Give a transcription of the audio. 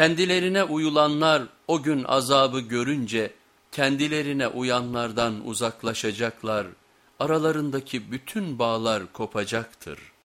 Kendilerine uyulanlar o gün azabı görünce kendilerine uyanlardan uzaklaşacaklar, aralarındaki bütün bağlar kopacaktır.''